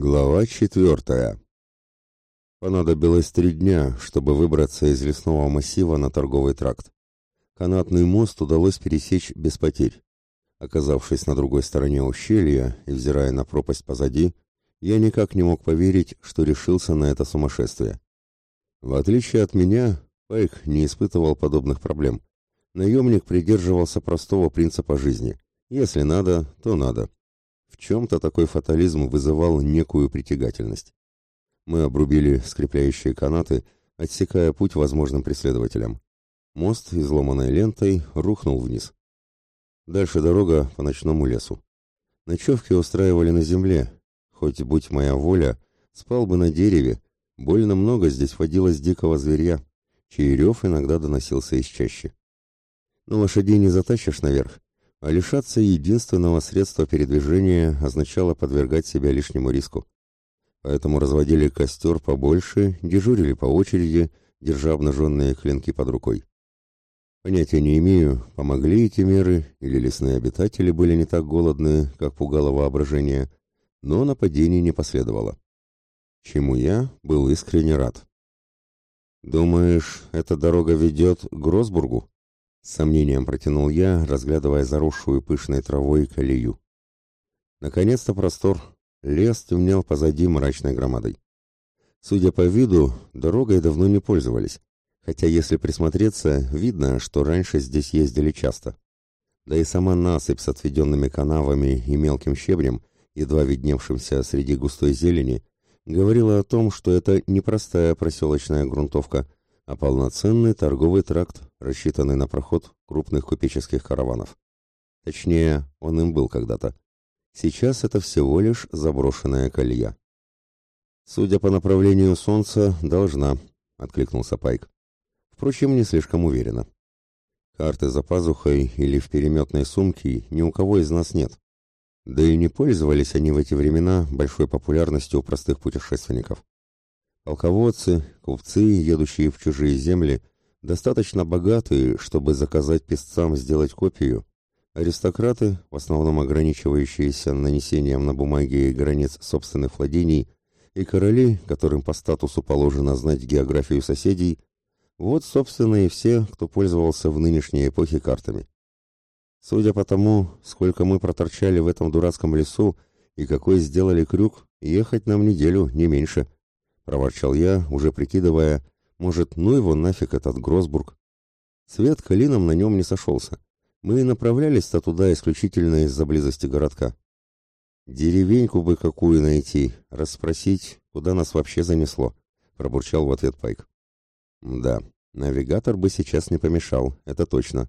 Глава четвертая. Понадобилось три дня, чтобы выбраться из лесного массива на торговый тракт. Канатный мост удалось пересечь без потерь. Оказавшись на другой стороне ущелья и взирая на пропасть позади, я никак не мог поверить, что решился на это сумасшествие. В отличие от меня, Пайк не испытывал подобных проблем. Наемник придерживался простого принципа жизни. Если надо, то надо. Чем-то такой фатализм вызывал некую притягательность. Мы обрубили скрепляющие канаты, отсекая путь возможным преследователям. Мост, изломанной лентой, рухнул вниз. Дальше дорога по ночному лесу. Ночевки устраивали на земле. Хоть, будь моя воля, спал бы на дереве. Больно много здесь водилось дикого зверья, чей рев иногда доносился из чащи. Но лошадей не затащишь наверх, а лишаться единственного средства передвижения означало подвергать себя лишнему риску. Поэтому разводили костер побольше, дежурили по очереди, держа обнаженные клинки под рукой. Понятия не имею, помогли эти меры, или лесные обитатели были не так голодны, как пугало воображение, но нападений не последовало. Чему я был искренне рад. «Думаешь, эта дорога ведет к Гросбургу?» С сомнением протянул я, разглядывая заросшую пышной травой колею. Наконец-то простор. Лес темнел позади мрачной громадой. Судя по виду, дорогой давно не пользовались, хотя если присмотреться, видно, что раньше здесь ездили часто. Да и сама насыпь с отведенными канавами и мелким щебнем, едва видневшимся среди густой зелени, говорила о том, что это непростая проселочная грунтовка, а полноценный торговый тракт, рассчитанный на проход крупных купеческих караванов. Точнее, он им был когда-то. Сейчас это всего лишь заброшенная колея. «Судя по направлению солнца, должна», — откликнулся Пайк. Впрочем, не слишком уверенно. Карты за пазухой или в переметной сумке ни у кого из нас нет. Да и не пользовались они в эти времена большой популярностью у простых путешественников. Полководцы, купцы, едущие в чужие земли, достаточно богатые, чтобы заказать писцам сделать копию. Аристократы, в основном ограничивающиеся нанесением на бумаге границ собственных владений, и короли, которым по статусу положено знать географию соседей, вот, собственно, и все, кто пользовался в нынешней эпохе картами. Судя по тому, сколько мы проторчали в этом дурацком лесу и какой сделали крюк, ехать нам неделю, не меньше – проворчал я, уже прикидывая, может, ну его нафиг этот Гросбург. Свет клином на нем не сошелся. Мы и направлялись-то туда исключительно из-за близости городка. Деревеньку бы какую найти, расспросить, куда нас вообще занесло, пробурчал в ответ Пайк. Да, навигатор бы сейчас не помешал, это точно.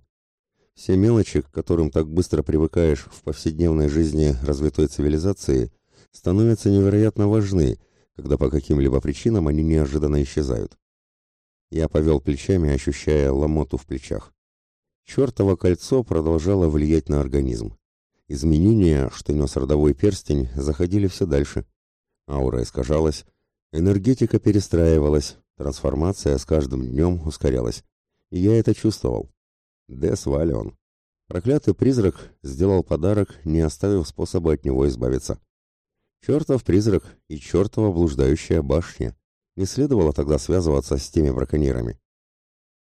Все мелочи, к которым так быстро привыкаешь в повседневной жизни развитой цивилизации, становятся невероятно важны когда по каким-либо причинам они неожиданно исчезают. Я повел плечами, ощущая ломоту в плечах. Чертово кольцо продолжало влиять на организм. Изменения, что нес родовой перстень, заходили все дальше. Аура искажалась, энергетика перестраивалась, трансформация с каждым днем ускорялась. И я это чувствовал. Дес Валион. Проклятый призрак сделал подарок, не оставив способа от него избавиться. Чертов призрак и чертова блуждающая башня. Не следовало тогда связываться с теми браконьерами.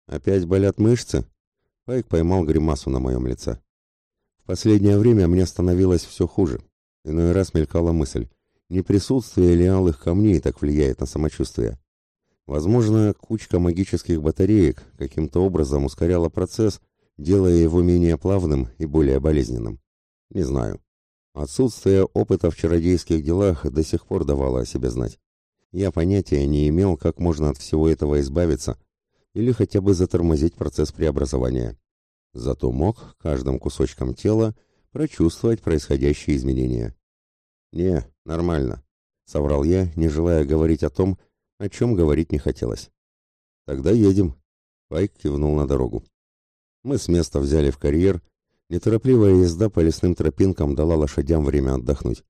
Опять болят мышцы? Пайк поймал гримасу на моем лице. В последнее время мне становилось все хуже. Иной раз мелькала мысль, не присутствие ли алых камней так влияет на самочувствие. Возможно, кучка магических батареек каким-то образом ускоряла процесс, делая его менее плавным и более болезненным. Не знаю. Отсутствие опыта в чародейских делах до сих пор давало о себе знать. Я понятия не имел, как можно от всего этого избавиться или хотя бы затормозить процесс преобразования. Зато мог каждым кусочком тела прочувствовать происходящие изменения. «Не, нормально», — соврал я, не желая говорить о том, о чем говорить не хотелось. «Тогда едем», — Пайк кивнул на дорогу. Мы с места взяли в карьер Неторопливая езда по лесным тропинкам дала лошадям время отдохнуть.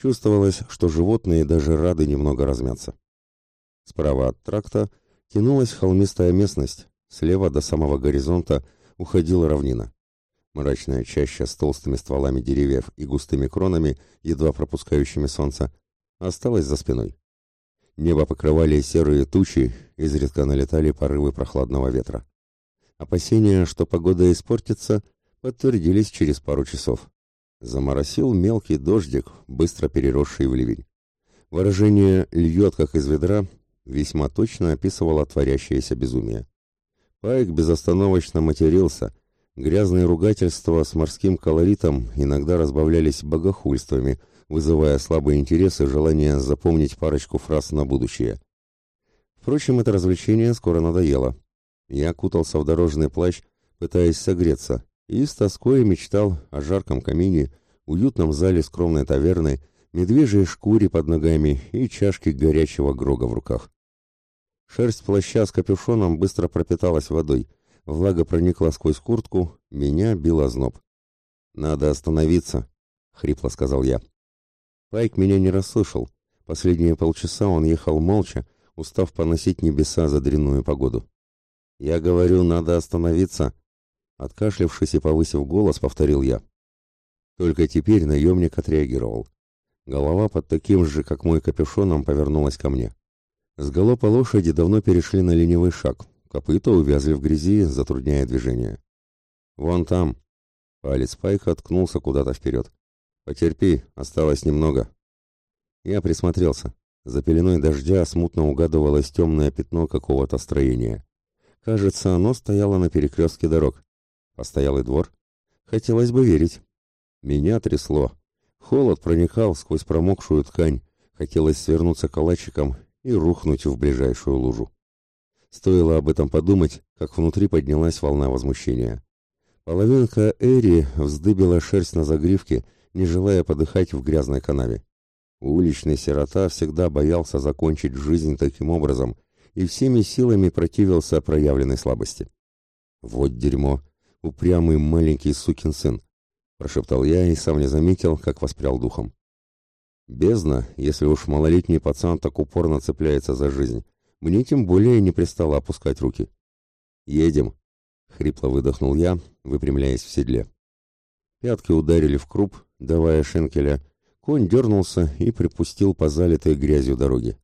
Чувствовалось, что животные даже рады немного размяться. Справа от тракта тянулась холмистая местность, слева до самого горизонта уходила равнина. Мрачная чаща с толстыми стволами деревьев и густыми кронами, едва пропускающими солнце, осталась за спиной. Небо покрывали серые тучи, изредка налетали порывы прохладного ветра. Опасения, что погода испортится, подтвердились через пару часов. Заморосил мелкий дождик, быстро переросший в ливень. Выражение «льет, как из ведра» весьма точно описывало творящееся безумие. Пайк безостановочно матерился, грязные ругательства с морским колоритом иногда разбавлялись богохульствами, вызывая слабый интерес и желание запомнить парочку фраз на будущее. Впрочем, это развлечение скоро надоело. Я кутался в дорожный плащ, пытаясь согреться, и с тоской мечтал о жарком камине, уютном зале скромной таверны, медвежьей шкуре под ногами и чашке горячего грога в руках. Шерсть плаща с капюшоном быстро пропиталась водой, влага проникла сквозь куртку, меня бил озноб. «Надо остановиться», — хрипло сказал я. Пайк меня не расслышал. Последние полчаса он ехал молча, устав поносить небеса за дрянную погоду. «Я говорю, надо остановиться», Откашлявшись и повысив голос, повторил я. Только теперь наемник отреагировал. Голова под таким же, как мой капюшоном, повернулась ко мне. С галопа лошади давно перешли на ленивый шаг. Копыта увязли в грязи, затрудняя движение. «Вон там!» Палец Пайка ткнулся куда-то вперед. «Потерпи, осталось немного». Я присмотрелся. За пеленой дождя смутно угадывалось темное пятно какого-то строения. Кажется, оно стояло на перекрестке дорог. Постоялый двор? Хотелось бы верить. Меня трясло. Холод проникал сквозь промокшую ткань. Хотелось свернуться калачиком и рухнуть в ближайшую лужу. Стоило об этом подумать, как внутри поднялась волна возмущения. Половинка Эри вздыбила шерсть на загривке, не желая подыхать в грязной канаве. Уличный сирота всегда боялся закончить жизнь таким образом и всеми силами противился проявленной слабости. Вот дерьмо упрямый маленький сукин сын, прошептал я и сам не заметил, как воспрял духом. Бездна, если уж малолетний пацан так упорно цепляется за жизнь, мне тем более не пристало опускать руки. Едем, хрипло выдохнул я, выпрямляясь в седле. Пятки ударили в круп, давая шенкеля. Конь дернулся и припустил по залитой грязью дороге.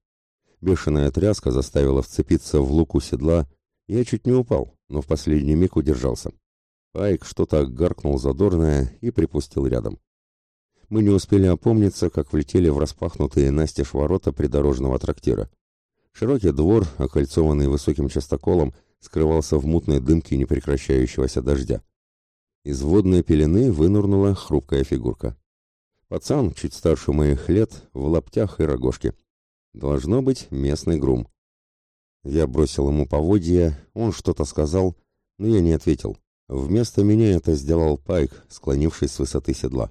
Бешеная тряска заставила вцепиться в луку седла. Я чуть не упал, но в последний миг удержался. Айк что-то гаркнул задорное и припустил рядом. Мы не успели опомниться, как влетели в распахнутые настежь ворота придорожного трактира. Широкий двор, окольцованный высоким частоколом, скрывался в мутной дымке непрекращающегося дождя. Из водной пелены вынурнула хрупкая фигурка. Пацан, чуть старше моих лет, в лаптях и рогожке. Должно быть местный грум. Я бросил ему поводья, он что-то сказал, но я не ответил. Вместо меня это сделал Пайк, склонившись с высоты седла.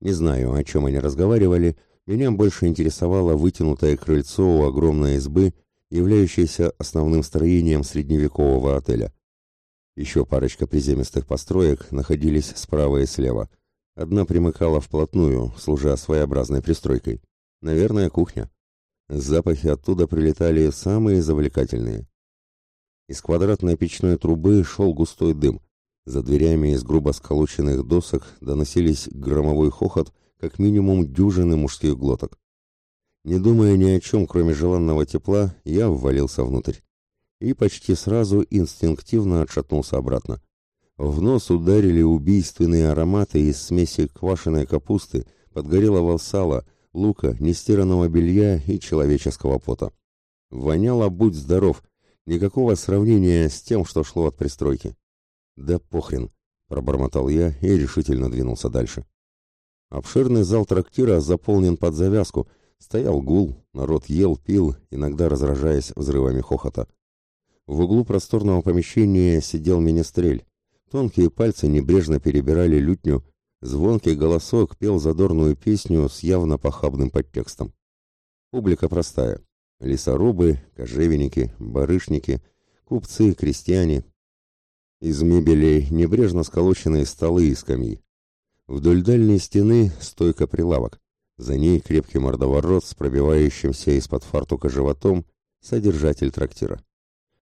Не знаю, о чем они разговаривали, меня больше интересовало вытянутое крыльцо у огромной избы, являющейся основным строением средневекового отеля. Еще парочка приземистых построек находились справа и слева. Одна примыкала вплотную, служа своеобразной пристройкой. Наверное, кухня. Запахи оттуда прилетали самые завлекательные. Из квадратной печной трубы шел густой дым, за дверями из грубо сколоченных досок доносились громовой хохот, как минимум дюжины мужских глоток. Не думая ни о чем, кроме желанного тепла, я ввалился внутрь. И почти сразу инстинктивно отшатнулся обратно. В нос ударили убийственные ароматы из смеси квашеной капусты, подгорелого сала, лука, нестиранного белья и человеческого пота. Воняло «Будь здоров!» Никакого сравнения с тем, что шло от пристройки. «Да похрен», — пробормотал я и решительно двинулся дальше. Обширный зал трактира заполнен под завязку, стоял гул, народ ел, пил, иногда разражаясь взрывами хохота. В углу просторного помещения сидел министрель. Тонкие пальцы небрежно перебирали лютню, звонкий голосок пел задорную песню с явно похабным подтекстом. Публика простая. Лесорубы, кожевенники, барышники, купцы, крестьяне, из мебели небрежно сколоченные столы и скамьи. Вдоль дальней стены стойка прилавок. За ней крепкий мордоворот с пробивающимся из-под фартука животом содержатель трактира.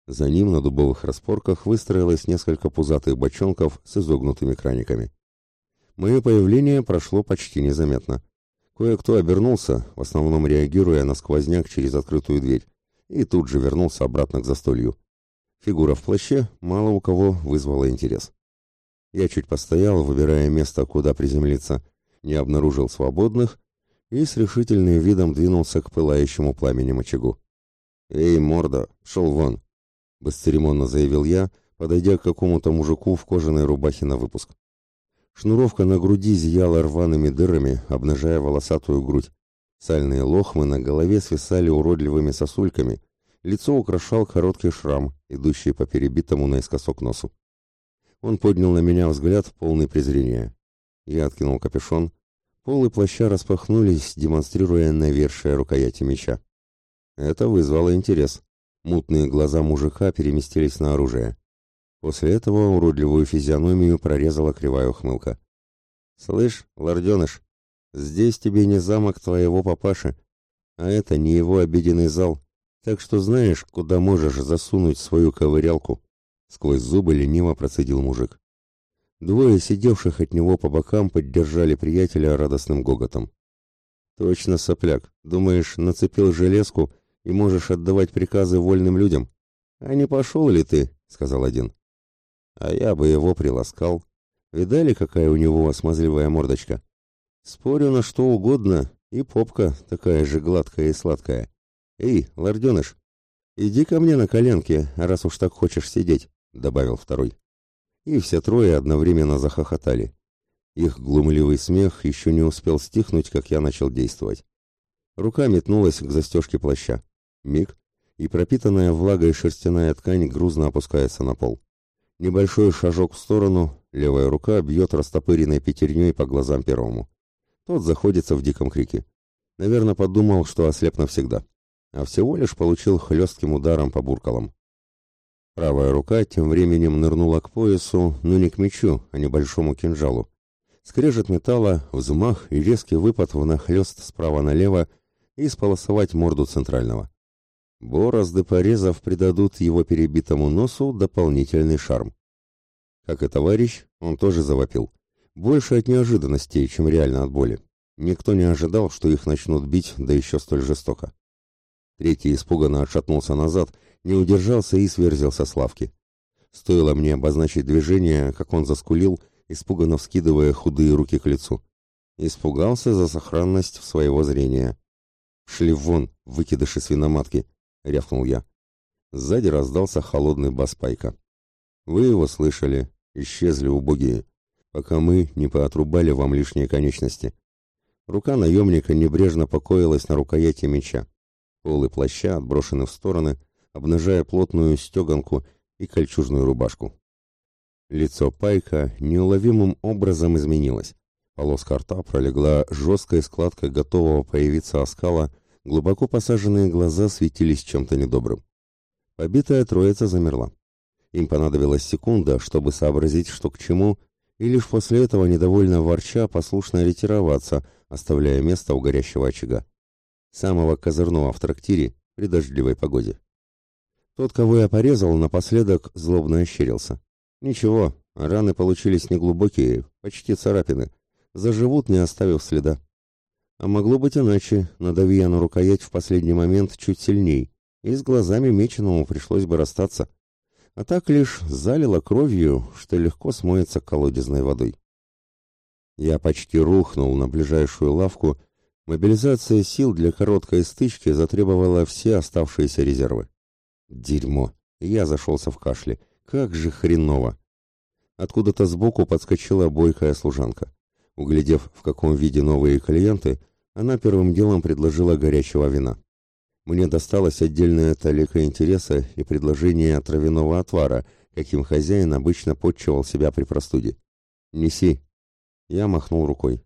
За ним на дубовых распорках выстроилось несколько пузатых бочонков с изогнутыми краниками. Мое появление прошло почти незаметно. Кое-кто обернулся, в основном реагируя на сквозняк через открытую дверь, и тут же вернулся обратно к застолью. Фигура в плаще мало у кого вызвала интерес. Я чуть постоял, выбирая место, куда приземлиться, не обнаружил свободных и с решительным видом двинулся к пылающему пламенем очагу. «Эй, морда, шел вон!» — бесцеремонно заявил я, подойдя к какому-то мужику в кожаной рубахе на выпуск. Шнуровка на груди зияла рваными дырами, обнажая волосатую грудь. Сальные лохмы на голове свисали уродливыми сосульками, лицо украшал короткий шрам, идущий по перебитому наискосок носу. Он поднял на меня взгляд, полный презрения. Я откинул капюшон. Полы плаща распахнулись, демонстрируя навершие рукояти меча. Это вызвало интерес. Мутные глаза мужика переместились на оружие. После этого уродливую физиономию прорезала кривая ухмылка. «Слышь, лорденыш, здесь тебе не замок твоего папаши, а это не его обеденный зал, так что знаешь, куда можешь засунуть свою ковырялку?» Сквозь зубы лениво процедил мужик. Двое сидевших от него по бокам поддержали приятеля радостным гоготом. «Точно, сопляк. Думаешь, нацепил железку и можешь отдавать приказы вольным людям?» «А не пошел ли ты?» — сказал один. А я бы его приласкал. Видали, какая у него смазливая мордочка? Спорю на что угодно, и попка такая же гладкая и сладкая. Эй, лорденыш, иди ко мне на коленки, раз уж так хочешь сидеть, добавил второй. И все трое одновременно захохотали. Их глумливый смех еще не успел стихнуть, как я начал действовать. Рука метнулась к застежке плаща. Миг, и пропитанная влагой шерстяная ткань грузно опускается на пол. Небольшой шажок в сторону, левая рука бьет растопыренной пятерней по глазам первому. Тот заходится в диком крике. Наверное, подумал, что ослеп навсегда. А всего лишь получил хлестким ударом по буркалам. Правая рука тем временем нырнула к поясу, но не к мечу, а небольшому кинжалу. Скрежет металла, взмах и резкий выпад в нахлёст справа налево и сполосовать морду центрального. Борозды порезов придадут его перебитому носу дополнительный шарм. Как и товарищ, он тоже завопил. Больше от неожиданностей, чем реально от боли. Никто не ожидал, что их начнут бить, да еще столь жестоко. Третий испуганно отшатнулся назад, не удержался и сверзился с лавки. Стоило мне обозначить движение, как он заскулил, испуганно вскидывая худые руки к лицу. Испугался за сохранность своего зрения. «Шли вон, выкидыши свиноматки!» — рявкнул я. Сзади раздался холодный бас Пайка. «Вы его слышали. Исчезли убогие, пока мы не поотрубали вам лишние конечности». Рука наемника небрежно покоилась на рукояти меча. Полы плаща отброшены в стороны, обнажая плотную стеганку и кольчужную рубашку. Лицо Пайка неуловимым образом изменилось. Полоска рта пролегла жесткой складкой готового появиться оскала, Глубоко посаженные глаза светились чем-то недобрым. Побитая троица замерла. Им понадобилась секунда, чтобы сообразить, что к чему, и лишь после этого недовольно ворча послушно ретироваться, оставляя место у горящего очага. Самого козырного в трактире при дождливой погоде. Тот, кого я порезал, напоследок злобно ощерился. Ничего, раны получились неглубокие, почти царапины. Заживут, не оставив следа. А могло быть иначе, надави я на рукоять в последний момент чуть сильней, и с глазами меченому пришлось бы расстаться. А так лишь залило кровью, что легко смоется колодезной водой. Я почти рухнул на ближайшую лавку. Мобилизация сил для короткой стычки затребовала все оставшиеся резервы. Дерьмо. Я зашелся в кашле. Как же хреново. Откуда-то сбоку подскочила бойкая служанка. Углядев, в каком виде новые клиенты, она первым делом предложила горячего вина. Мне досталось отдельная талика интереса и предложение травяного отвара, каким хозяин обычно подчевал себя при простуде. «Неси». Я махнул рукой.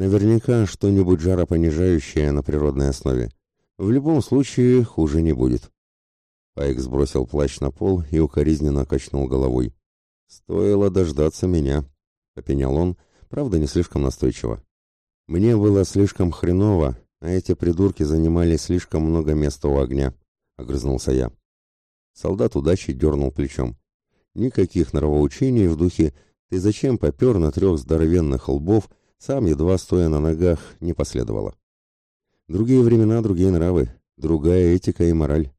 Наверняка что-нибудь жаропонижающее на природной основе. В любом случае хуже не будет. Пайк сбросил плащ на пол и укоризненно качнул головой. «Стоило дождаться меня», — попенял он, правда, не слишком настойчиво. Мне было слишком хреново, а эти придурки занимали слишком много места у огня, огрызнулся я. Солдат удачи дернул плечом. Никаких нравоучений в духе «ты зачем попер на трех здоровенных лбов Сам, едва стоя на ногах, не последовало. Другие времена, другие нравы, другая этика и мораль.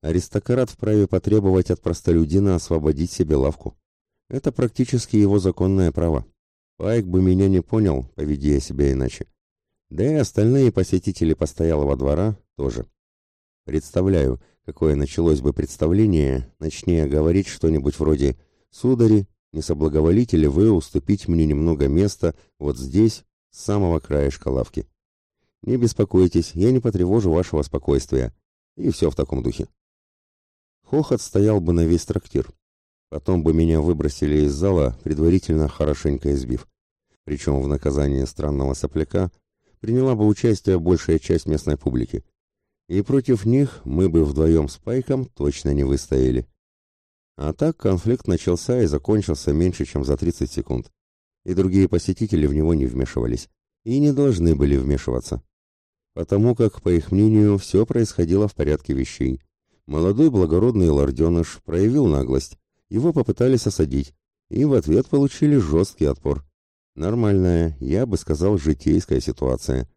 Аристократ вправе потребовать от простолюдина освободить себе лавку. Это практически его законное право. Пайк бы меня не понял, поведи я себя иначе. Да и остальные посетители постоялого двора тоже. Представляю, какое началось бы представление, начни говорить что-нибудь вроде «Судари, не соблаговолите ли вы уступить мне немного места вот здесь, с самого краешка лавки?» «Не беспокойтесь, я не потревожу вашего спокойствия». И все в таком духе. Хохот стоял бы на весь трактир. Потом бы меня выбросили из зала, предварительно хорошенько избив. Причем в наказании странного сопляка приняла бы участие большая часть местной публики. И против них мы бы вдвоем с Пайком точно не выстояли. А так конфликт начался и закончился меньше, чем за 30 секунд. И другие посетители в него не вмешивались. И не должны были вмешиваться. Потому как, по их мнению, все происходило в порядке вещей. Молодой благородный лорденыш проявил наглость. Его попытались осадить. И в ответ получили жесткий отпор. Нормальная, я бы сказал, житейская ситуация.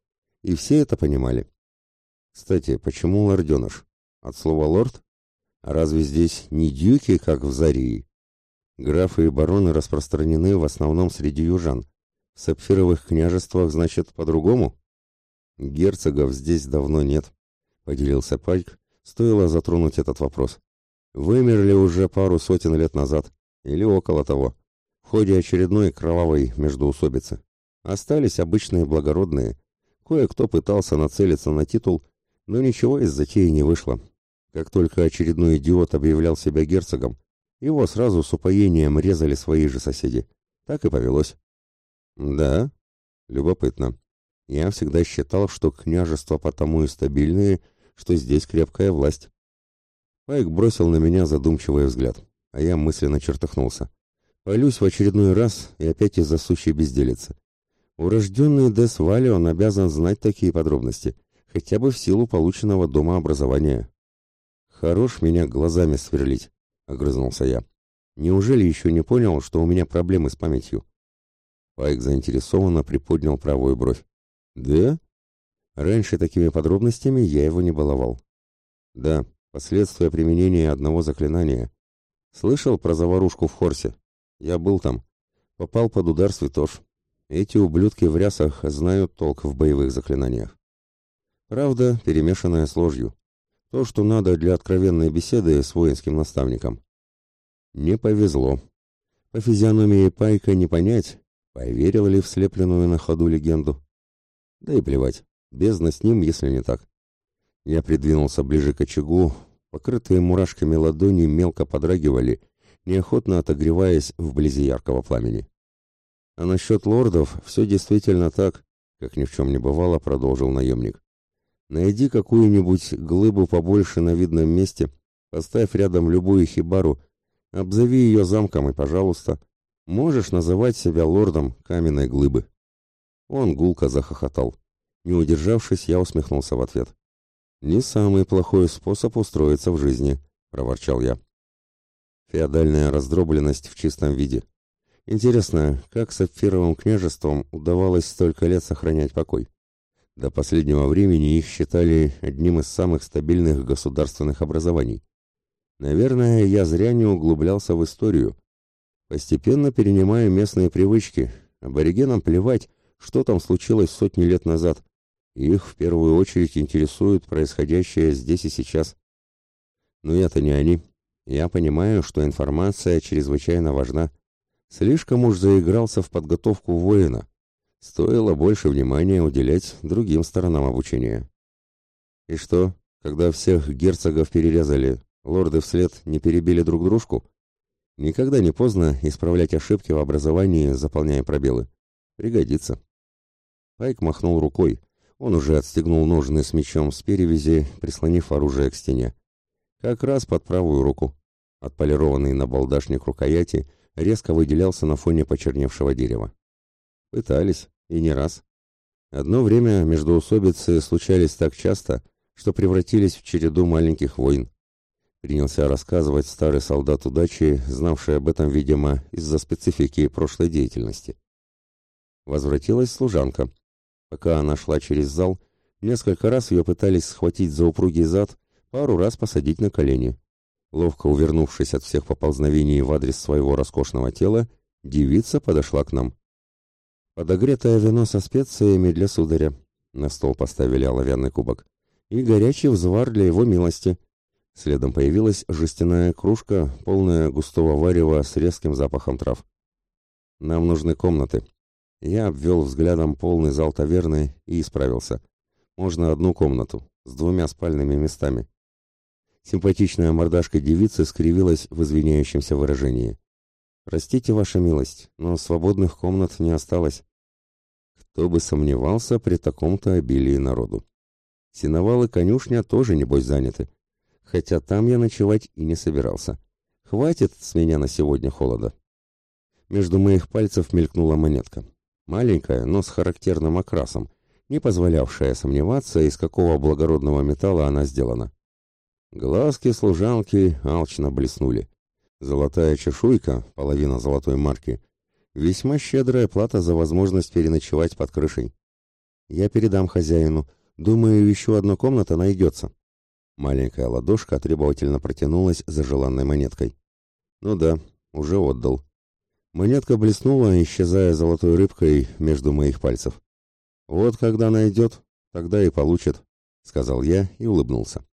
И все это понимали. Кстати, почему лорденыш? От слова «лорд»? Разве здесь не дюки, как в Зарии? Графы и бароны распространены в основном среди южан. В сапфировых княжествах, значит, по-другому? Герцогов здесь давно нет, поделился Пайк. Стоило затронуть этот вопрос. Вымерли уже пару сотен лет назад, или около того, в ходе очередной кровавой междоусобицы. Остались обычные благородные. Кое-кто пытался нацелиться на титул, но ничего из затеи не вышло. Как только очередной идиот объявлял себя герцогом, его сразу с упоением резали свои же соседи. Так и повелось. Да, любопытно. Я всегда считал, что княжества потому и стабильные, что здесь крепкая власть. Пайк бросил на меня задумчивый взгляд, а я мысленно чертыхнулся. Полюсь в очередной раз и опять из-за сущей безделицы. Урожденный Дес Вали он обязан знать такие подробности, хотя бы в силу полученного дома образования. «Хорош меня глазами сверлить», — огрызнулся я. «Неужели еще не понял, что у меня проблемы с памятью?» Пайк заинтересованно приподнял правую бровь. «Да?» Раньше такими подробностями я его не баловал. «Да, последствия применения одного заклинания. Слышал про заварушку в Хорсе? Я был там. Попал под удар святош. Эти ублюдки в рясах знают толк в боевых заклинаниях. Правда, перемешанная с ложью. То, что надо для откровенной беседы с воинским наставником. Не повезло. По физиономии Пайка не понять, поверил ли в слепленную на ходу легенду. Да и плевать, бездна с ним, если не так. Я придвинулся ближе к очагу, покрытые мурашками ладони мелко подрагивали, неохотно отогреваясь вблизи яркого пламени. А насчет лордов все действительно так, как ни в чем не бывало, продолжил наемник. Найди какую-нибудь глыбу побольше на видном месте, поставь рядом любую хибару, обзови ее замком и, пожалуйста, можешь называть себя лордом каменной глыбы. Он гулко захохотал. Не удержавшись, я усмехнулся в ответ. «Не самый плохой способ устроиться в жизни», — проворчал я. Феодальная раздробленность в чистом виде. Интересно, как сапфировым княжеством удавалось столько лет сохранять покой? До последнего времени их считали одним из самых стабильных государственных образований. Наверное, я зря не углублялся в историю. Постепенно перенимаю местные привычки. Аборигенам плевать, что там случилось сотни лет назад. Их в первую очередь интересует происходящее здесь и сейчас. Но я-то не они. Я понимаю, что информация чрезвычайно важна. Слишком уж заигрался в подготовку воина стоило больше внимания уделять другим сторонам обучения. И что, когда всех герцогов перерезали, лорды вслед не перебили друг дружку? Никогда не поздно исправлять ошибки в образовании, заполняя пробелы. Пригодится. Пайк махнул рукой. Он уже отстегнул ножны с мечом с перевязи, прислонив оружие к стене. Как раз под правую руку. Отполированный набалдашник рукояти резко выделялся на фоне почерневшего дерева. Пытались. И не раз. Одно время междоусобицы случались так часто, что превратились в череду маленьких войн. Принялся рассказывать старый солдат удачи, знавший об этом, видимо, из-за специфики прошлой деятельности. Возвратилась служанка. Пока она шла через зал, несколько раз ее пытались схватить за упругий зад, пару раз посадить на колени. Ловко увернувшись от всех поползновений в адрес своего роскошного тела, девица подошла к нам. Подогретое вино со специями для сударя. На стол поставили оловянный кубок. И горячий взвар для его милости. Следом появилась жестяная кружка, полная густого варева с резким запахом трав. Нам нужны комнаты. Я обвел взглядом полный зал таверны и исправился. Можно одну комнату, с двумя спальными местами. Симпатичная мордашка девицы скривилась в извиняющемся выражении. «Простите, ваша милость, но свободных комнат не осталось». Кто бы сомневался при таком-то обилии народу. Синовал и конюшня тоже, небось, заняты хотя там я ночевать и не собирался. Хватит с меня на сегодня холода. Между моих пальцев мелькнула монетка. Маленькая, но с характерным окрасом, не позволявшая сомневаться, из какого благородного металла она сделана. Глазки служанки алчно блеснули. Золотая чешуйка, половина золотой марки, весьма щедрая плата за возможность переночевать под крышей. Я передам хозяину. Думаю, еще одна комната найдется. Маленькая ладошка требовательно протянулась за желанной монеткой. Ну да, уже отдал. Монетка блеснула, исчезая золотой рыбкой между моих пальцев. Вот когда найдет, тогда и получит, сказал я и улыбнулся.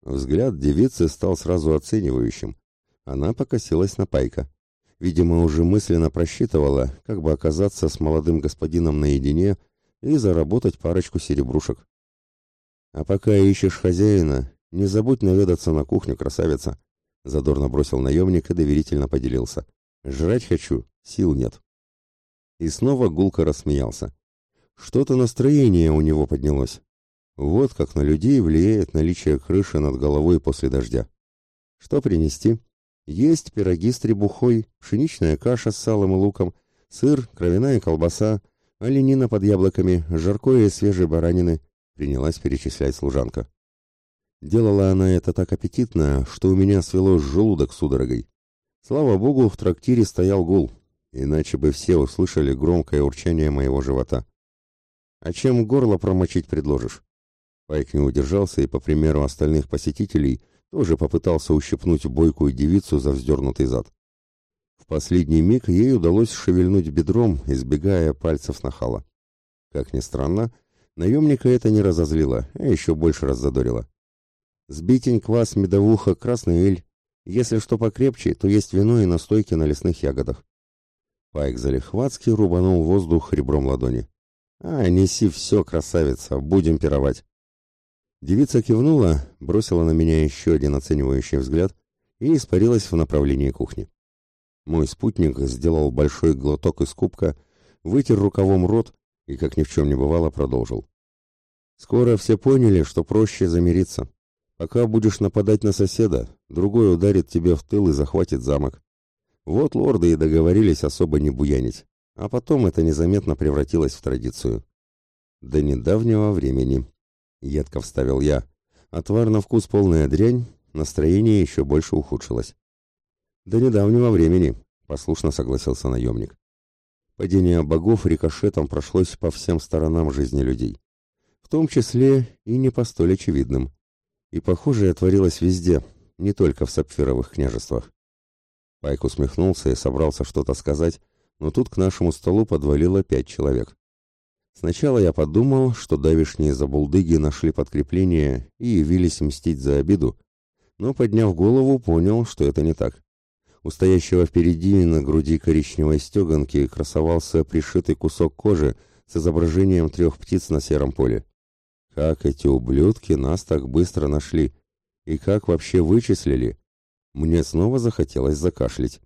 Взгляд девицы стал сразу оценивающим. Она покосилась на пайка. Видимо, уже мысленно просчитывала, как бы оказаться с молодым господином наедине и заработать парочку серебрушек. А пока ищешь хозяина, не забудь наведаться на кухню, красавица, задорно бросил наемник и доверительно поделился. Жрать хочу, сил нет. И снова гулко рассмеялся. Что-то настроение у него поднялось. Вот как на людей влияет наличие крыши над головой после дождя. Что принести? Есть пироги с требухой, пшеничная каша с салом и луком, сыр, кровяная колбаса, оленина под яблоками, жаркое и свежей баранины, принялась перечислять служанка. Делала она это так аппетитно, что у меня свело желудок судорогой. Слава богу, в трактире стоял гул, иначе бы все услышали громкое урчание моего живота. А чем горло промочить предложишь? Пайк не удержался и, по примеру остальных посетителей, тоже попытался ущипнуть бойкую девицу за вздернутый зад. В последний миг ей удалось шевельнуть бедром, избегая пальцев нахала. Как ни странно, Наемника это не разозлило, а еще больше раззадорило. Сбитень, квас, медовуха, красный эль. Если что покрепче, то есть вино и настойки на лесных ягодах. Пайк залихватски рубанул воздух ребром ладони. «А, неси все, красавица, будем пировать!» Девица кивнула, бросила на меня еще один оценивающий взгляд и испарилась в направлении кухни. Мой спутник сделал большой глоток из кубка, вытер рукавом рот и, как ни в чем не бывало, продолжил. «Скоро все поняли, что проще замириться. Пока будешь нападать на соседа, другой ударит тебе в тыл и захватит замок. Вот лорды и договорились особо не буянить, а потом это незаметно превратилось в традицию. До недавнего времени. Едко вставил я. Отвар на вкус полная дрянь, настроение еще больше ухудшилось. До недавнего времени, послушно согласился наемник. Падение богов рикошетом прошлось по всем сторонам жизни людей, в том числе и не по столь очевидным. И похожее творилось везде, не только в сапфировых княжествах. Пайк усмехнулся и собрался что-то сказать, но тут к нашему столу подвалило пять человек. Сначала я подумал, что давишние забулдыги нашли подкрепление и явились мстить за обиду, но, подняв голову, понял, что это не так. У стоящего впереди на груди коричневой стеганки красовался пришитый кусок кожи с изображением трех птиц на сером поле. Как эти ублюдки нас так быстро нашли? И как вообще вычислили? Мне снова захотелось закашлять.